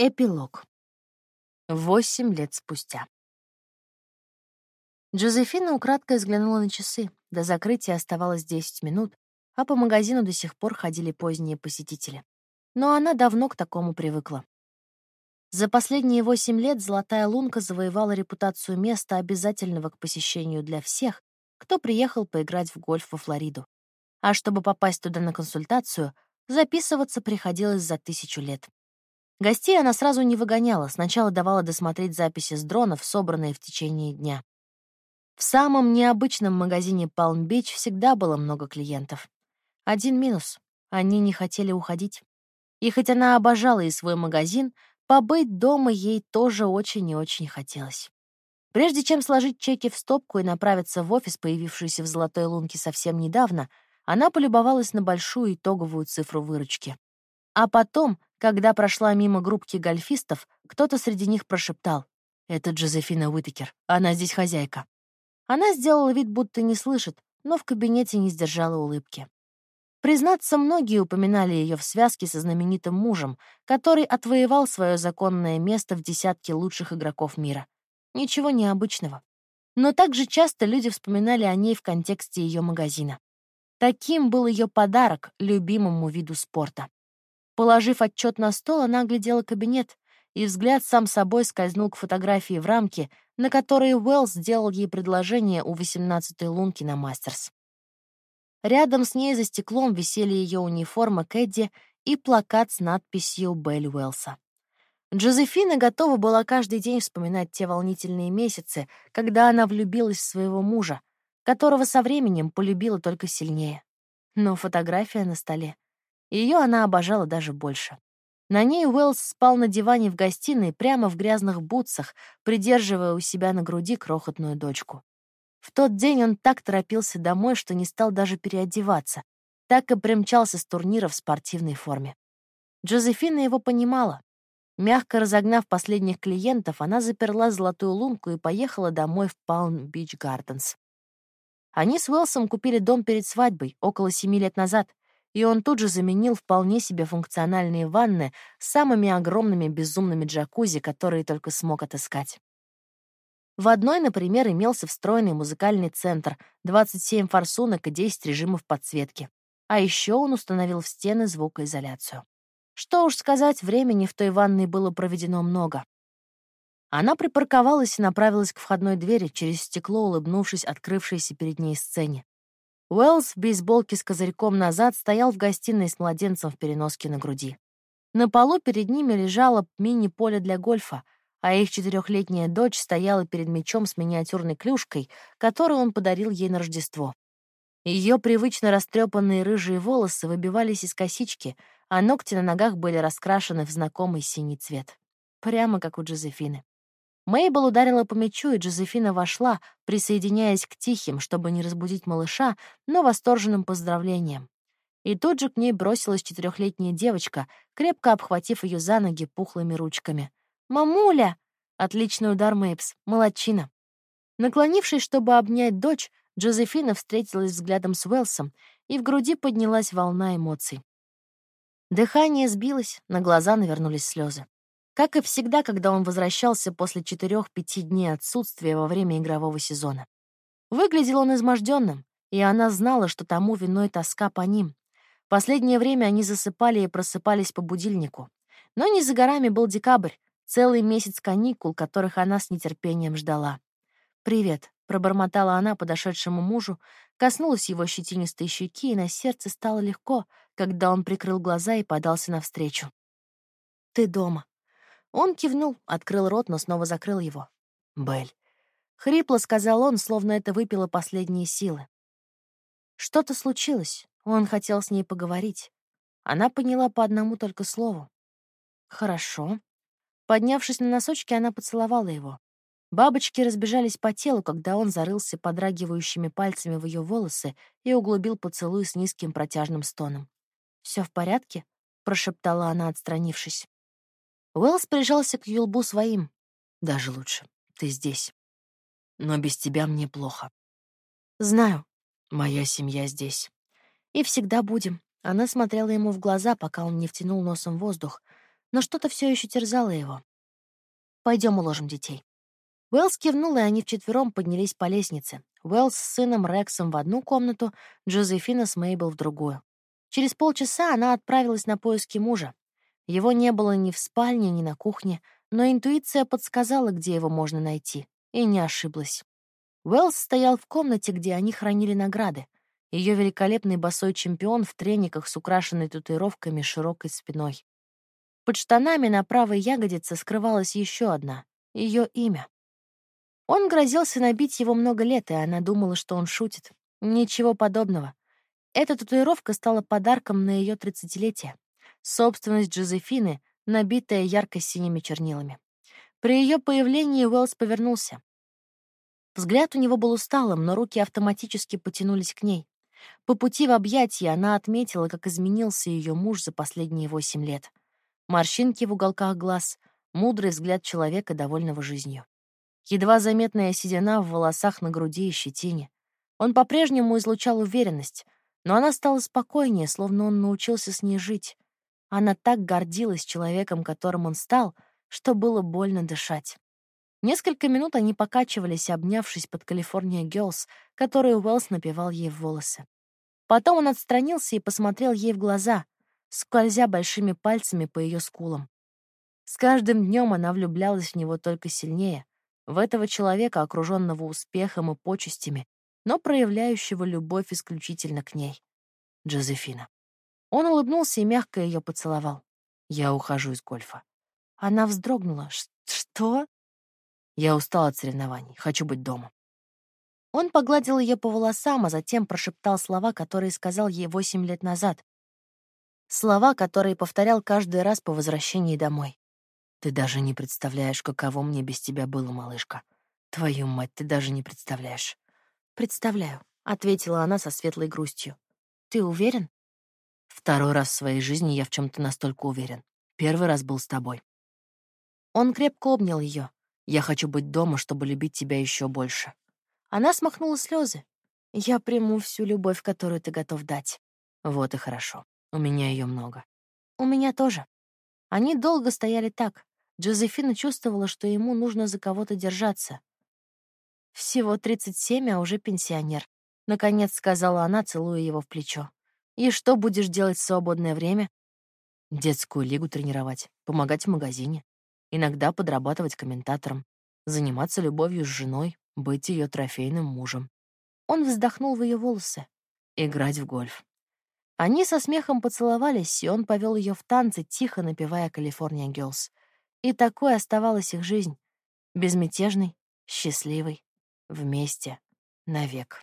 Эпилог. Восемь лет спустя. Джозефина украдкой взглянула на часы. До закрытия оставалось 10 минут, а по магазину до сих пор ходили поздние посетители. Но она давно к такому привыкла. За последние восемь лет «Золотая лунка» завоевала репутацию места, обязательного к посещению для всех, кто приехал поиграть в гольф во Флориду. А чтобы попасть туда на консультацию, записываться приходилось за тысячу лет. Гостей она сразу не выгоняла, сначала давала досмотреть записи с дронов, собранные в течение дня. В самом необычном магазине Палм-Бич всегда было много клиентов. Один минус — они не хотели уходить. И хоть она обожала и свой магазин, побыть дома ей тоже очень и очень хотелось. Прежде чем сложить чеки в стопку и направиться в офис, появившийся в «Золотой лунке» совсем недавно, она полюбовалась на большую итоговую цифру выручки. А потом, когда прошла мимо группки гольфистов, кто-то среди них прошептал. «Это Джозефина Уитакер. Она здесь хозяйка». Она сделала вид, будто не слышит, но в кабинете не сдержала улыбки. Признаться, многие упоминали ее в связке со знаменитым мужем, который отвоевал свое законное место в десятке лучших игроков мира. Ничего необычного. Но также часто люди вспоминали о ней в контексте ее магазина. Таким был ее подарок любимому виду спорта. Положив отчет на стол, она оглядела кабинет, и взгляд сам собой скользнул к фотографии в рамке, на которой Уэллс сделал ей предложение у 18-й лунки на Мастерс. Рядом с ней за стеклом висели ее униформа Кэдди и плакат с надписью «Белль Уэллса». Джозефина готова была каждый день вспоминать те волнительные месяцы, когда она влюбилась в своего мужа, которого со временем полюбила только сильнее. Но фотография на столе ее она обожала даже больше. На ней Уэллс спал на диване в гостиной прямо в грязных бутсах, придерживая у себя на груди крохотную дочку. В тот день он так торопился домой, что не стал даже переодеваться, так и примчался с турнира в спортивной форме. Джозефина его понимала. Мягко разогнав последних клиентов, она заперла золотую лунку и поехала домой в Палм-Бич Гарденс. Они с Уэлсом купили дом перед свадьбой, около семи лет назад, и он тут же заменил вполне себе функциональные ванны самыми огромными безумными джакузи, которые только смог отыскать. В одной, например, имелся встроенный музыкальный центр, 27 форсунок и 10 режимов подсветки. А еще он установил в стены звукоизоляцию. Что уж сказать, времени в той ванной было проведено много. Она припарковалась и направилась к входной двери, через стекло улыбнувшись открывшейся перед ней сцене. Уэллс в бейсболке с козырьком назад стоял в гостиной с младенцем в переноске на груди. На полу перед ними лежало мини-поле для гольфа, а их четырехлетняя дочь стояла перед мячом с миниатюрной клюшкой, которую он подарил ей на Рождество. Ее привычно растрепанные рыжие волосы выбивались из косички, а ногти на ногах были раскрашены в знакомый синий цвет. Прямо как у Джозефины. Мейбл ударила по мячу, и Джозефина вошла, присоединяясь к тихим, чтобы не разбудить малыша, но восторженным поздравлениям. И тут же к ней бросилась четырехлетняя девочка, крепко обхватив ее за ноги пухлыми ручками. «Мамуля!» Отличный удар Мэйбс. Молодчина. Наклонившись, чтобы обнять дочь, Джозефина встретилась взглядом с Уэлсом, и в груди поднялась волна эмоций. Дыхание сбилось, на глаза навернулись слезы. Как и всегда, когда он возвращался после четырех-пяти дней отсутствия во время игрового сезона. Выглядел он изможденным, и она знала, что тому виной тоска по ним. Последнее время они засыпали и просыпались по будильнику. Но не за горами был декабрь, целый месяц каникул, которых она с нетерпением ждала. «Привет», — пробормотала она подошедшему мужу, коснулась его щетинистой щеки, и на сердце стало легко, когда он прикрыл глаза и подался навстречу. «Ты дома», он кивнул, открыл рот, но снова закрыл его. «Белль». Хрипло сказал он, словно это выпило последние силы. Что-то случилось. Он хотел с ней поговорить. Она поняла по одному только слову. «Хорошо». Поднявшись на носочки, она поцеловала его. Бабочки разбежались по телу, когда он зарылся подрагивающими пальцами в ее волосы и углубил поцелуй с низким протяжным стоном. Все в порядке?» — прошептала она, отстранившись. Уэллс прижался к ее лбу своим. «Даже лучше. Ты здесь. Но без тебя мне плохо. Знаю. Моя семья здесь. И всегда будем». Она смотрела ему в глаза, пока он не втянул носом воздух. но что-то все еще терзало его. Пойдем уложим детей. Уэллс кивнул, и они вчетвером поднялись по лестнице. Уэллс с сыном Рексом в одну комнату, Джозефина с Мейбл в другую. Через полчаса она отправилась на поиски мужа. Его не было ни в спальне, ни на кухне, но интуиция подсказала, где его можно найти, и не ошиблась. Уэллс стоял в комнате, где они хранили награды. Ее великолепный босой чемпион в трениках с украшенной татуировками широкой спиной. Под штанами на правой ягодице скрывалась еще одна — ее имя. Он грозился набить его много лет, и она думала, что он шутит. Ничего подобного. Эта татуировка стала подарком на ее тридцатилетие. Собственность Джозефины, набитая ярко-синими чернилами. При ее появлении Уэллс повернулся. Взгляд у него был усталым, но руки автоматически потянулись к ней. По пути в объятия она отметила, как изменился ее муж за последние восемь лет. Морщинки в уголках глаз, мудрый взгляд человека, довольного жизнью. Едва заметная седина в волосах на груди и щетине. Он по-прежнему излучал уверенность, но она стала спокойнее, словно он научился с ней жить. Она так гордилась человеком, которым он стал, что было больно дышать. Несколько минут они покачивались, обнявшись под «Калифорния Girls, которую Уэллс напевал ей в волосы. Потом он отстранился и посмотрел ей в глаза, скользя большими пальцами по ее скулам. С каждым днем она влюблялась в него только сильнее, в этого человека, окруженного успехом и почестями, но проявляющего любовь исключительно к ней. Джозефина. Он улыбнулся и мягко ее поцеловал. «Я ухожу из гольфа». Она вздрогнула. «Что?» «Я устал от соревнований. Хочу быть дома». Он погладил ее по волосам, а затем прошептал слова, которые сказал ей восемь лет назад. Слова, которые повторял каждый раз по возвращении домой. Ты даже не представляешь, каково мне без тебя было, малышка. Твою мать, ты даже не представляешь. Представляю, ответила она со светлой грустью. Ты уверен? Второй раз в своей жизни я в чем то настолько уверен. Первый раз был с тобой. Он крепко обнял ее. Я хочу быть дома, чтобы любить тебя еще больше. Она смахнула слезы. Я приму всю любовь, которую ты готов дать. Вот и хорошо. У меня ее много. У меня тоже. Они долго стояли так, Джозефина чувствовала, что ему нужно за кого-то держаться. «Всего 37, а уже пенсионер», — наконец сказала она, целуя его в плечо. «И что будешь делать в свободное время?» «Детскую лигу тренировать, помогать в магазине, иногда подрабатывать комментатором, заниматься любовью с женой, быть ее трофейным мужем». Он вздохнул в ее волосы. «Играть в гольф». Они со смехом поцеловались, и он повел ее в танцы, тихо напевая «Калифорния Girls». И такой оставалась их жизнь. Безмятежной, счастливой, вместе, навек.